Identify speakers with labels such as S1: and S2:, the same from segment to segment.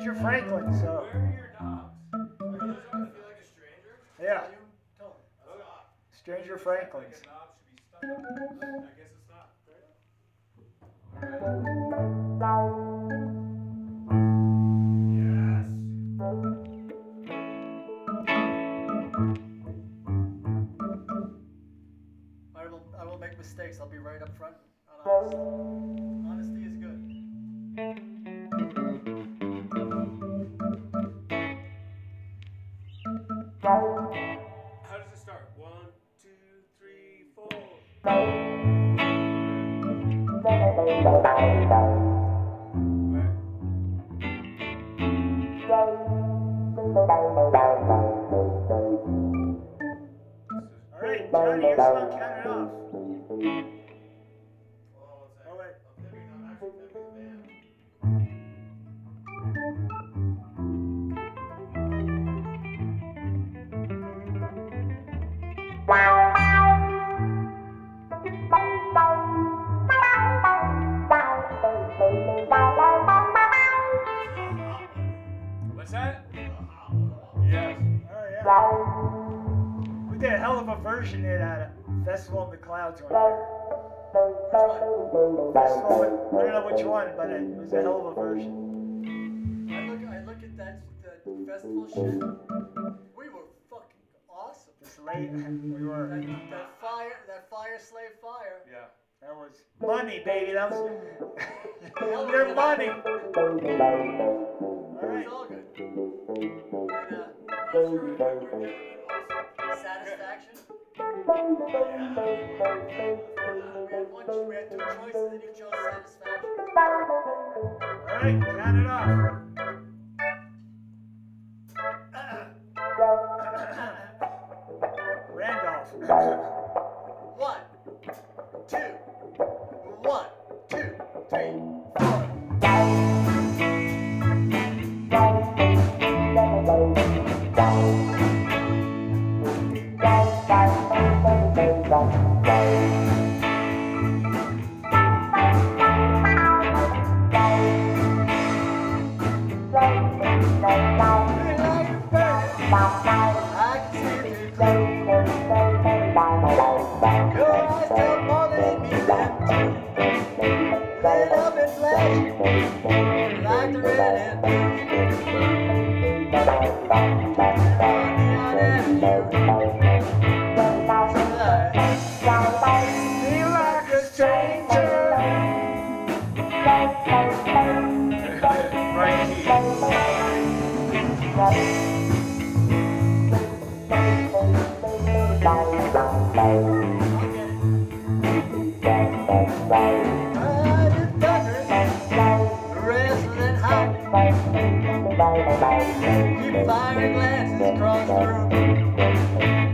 S1: Stranger Franklin. So
S2: Where are your dogs? Are those feel like a stranger?
S1: yeah, Stranger
S2: Like
S1: All right, Johnny, you're to off. One year. Festival, in- I don't know which one, but it was a hell of a version.
S3: I look, I look at that, festival shit. We were fucking awesome.
S1: Just late, we were.
S3: That, that fire, that fire slave fire.
S2: Yeah.
S1: That was money, baby. That was their money. All right.
S3: all good. And, uh, satisfaction. We had one, two choices, and you chose satisfaction.
S1: All right, count it off. Randolph.
S3: One, two, one, two, three, four. Bye. Firing glances across the room.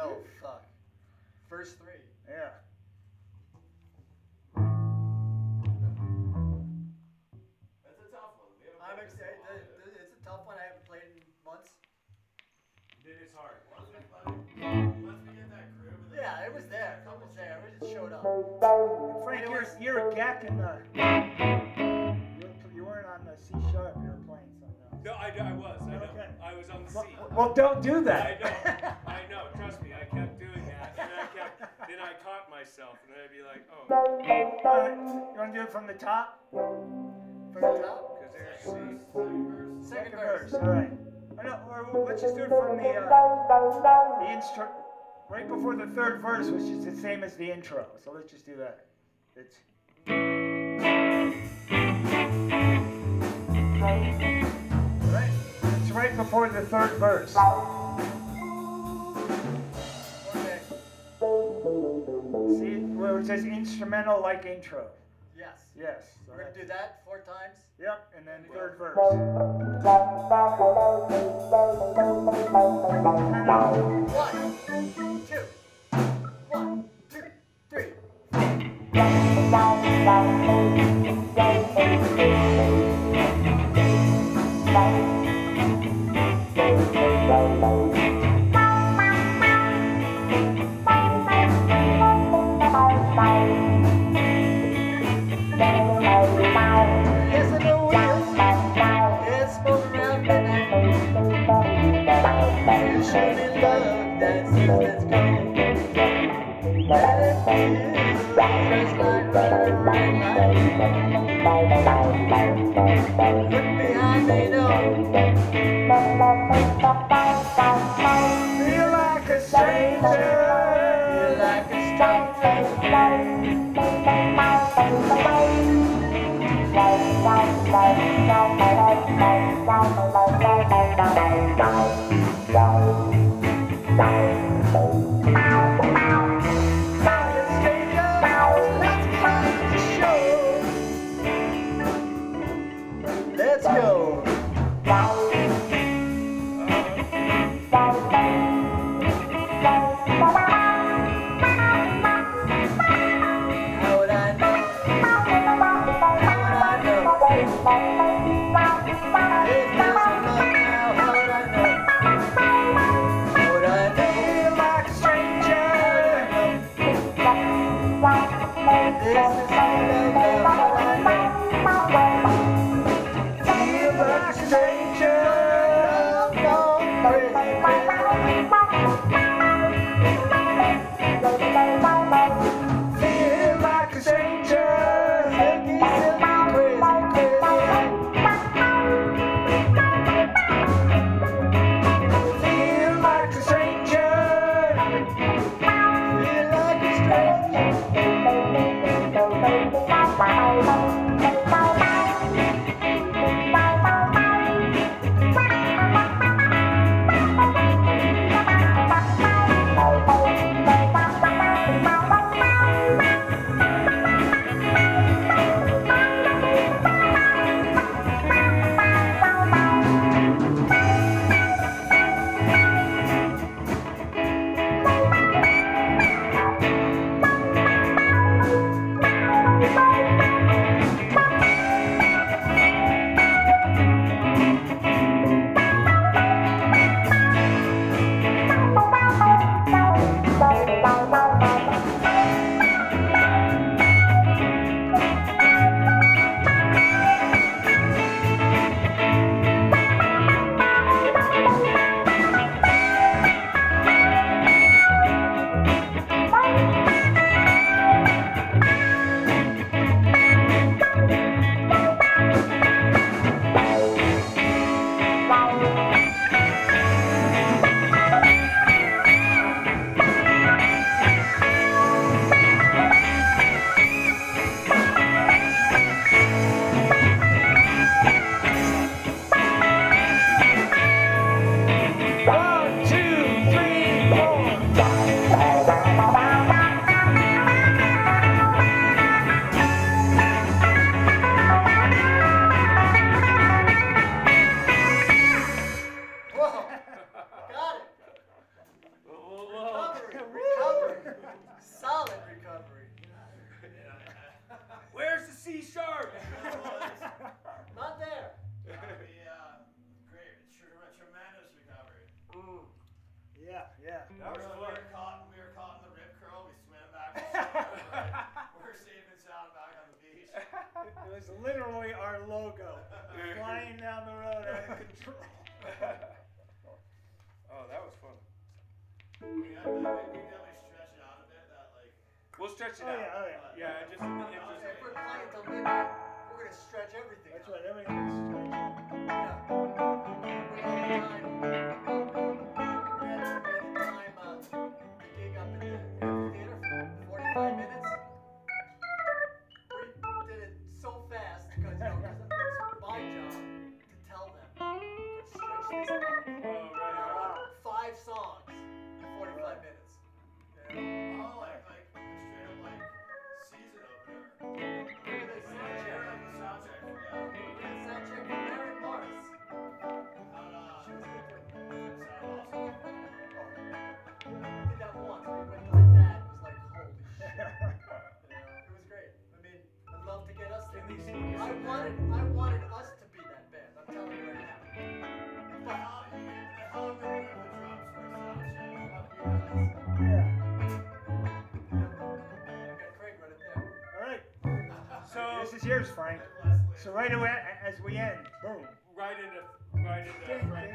S3: A
S2: fan.
S3: Oh fuck. Verse three.
S1: Yeah.
S2: That's a tough one.
S3: I'm
S2: played this in a
S3: excited.
S2: while.
S3: th- th- It's a tough one. I haven't played in months.
S2: It is hard. Once we, once we get that groove. of the
S3: Yeah, it was there. It was there. It just showed up.
S1: And Frank Yak and the. You, were- you weren't on the C sharp. You were playing something else.
S2: No, I, I was. I know.
S1: Okay.
S2: I was on the
S1: Well, well, don't do that.
S2: I know. I kept caught myself, and then I'd be like, oh,
S1: All right, you want to do it from the top?
S3: From the top?
S2: because there's C.
S3: Second
S1: Second
S3: verse.
S1: verse. All right. Oh, no, or let's just do it from the uh, the instru- right before the third verse, which is the same as the intro. So let's just do that. It's. Right. It's right before the third verse. Where it says instrumental like intro.
S3: Yes.
S1: Yes. So
S3: We're gonna do that four times.
S1: Yep, and then third verse.
S3: One,
S2: We'll stretch it
S1: oh,
S2: out.
S1: Yeah, oh, yeah.
S2: Yeah, just in the interest
S3: we're playing we're going to stretch everything.
S1: That's
S3: out.
S1: right, everything's.
S3: Yeah.
S1: is yours, Frank. So right away, as we end, boom.
S2: Right into, right into. Frank.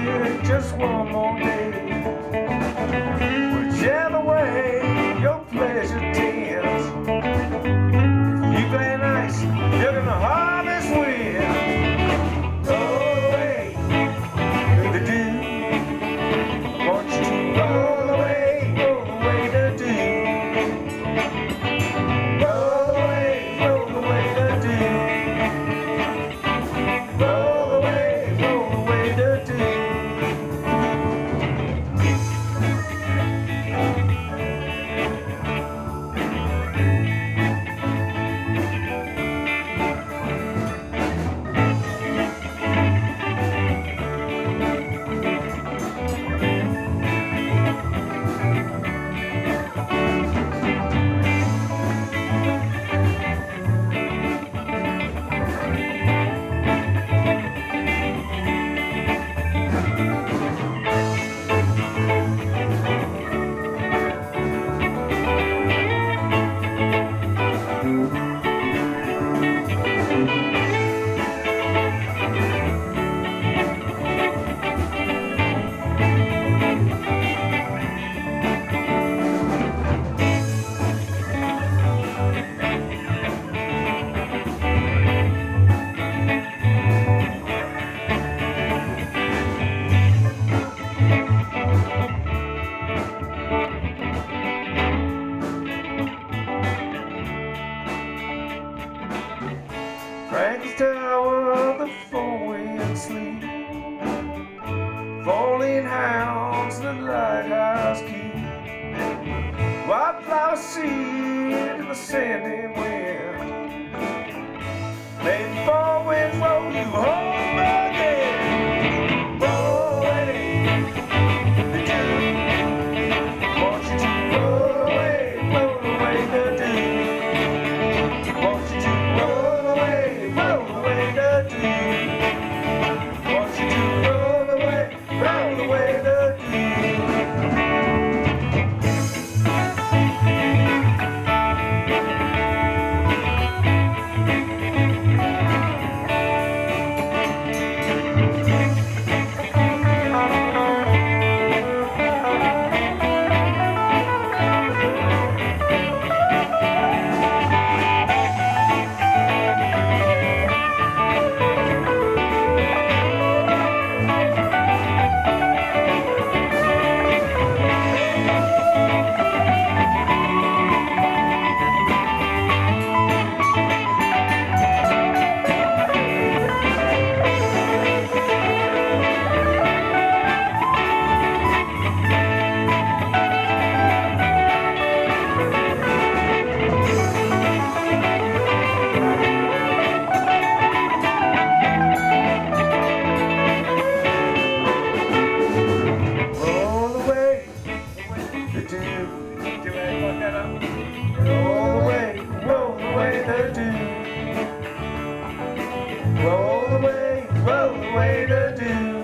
S1: here
S2: just
S4: one
S1: more day. bowling hounds, the lighthouse key,
S2: wildflower seed in the sanding wind. Maybe the four winds roll you home. way to do.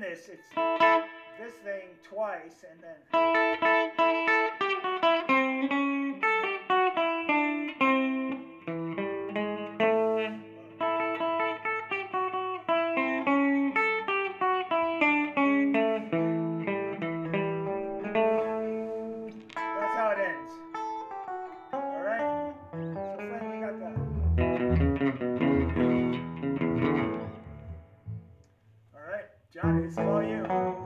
S2: this, it's this thing
S5: twice and
S2: then.
S1: Johnny, it's for you.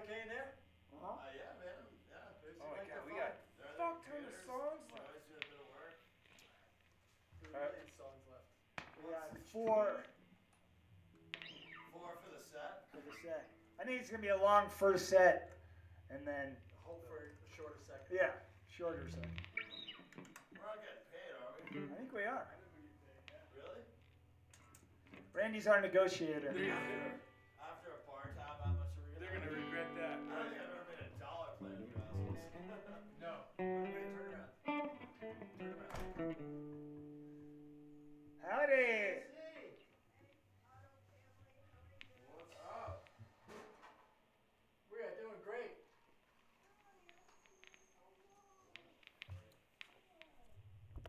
S1: okay
S6: in there? Uh-huh. Uh,
S1: yeah, man.
S6: Yeah. Oh my god,
S1: we got a
S2: fuck ton of songs left. Always doing a bit of work. There's right. songs left. We got
S1: four.
S4: Four for the set.
S1: For the set. I think it's gonna be a long first set, and then
S4: hope for a shorter second.
S1: Yeah, shorter second.
S4: We're not getting paid, are we?
S1: I think we are.
S4: Really?
S1: Randy's our negotiator.
S4: Amen.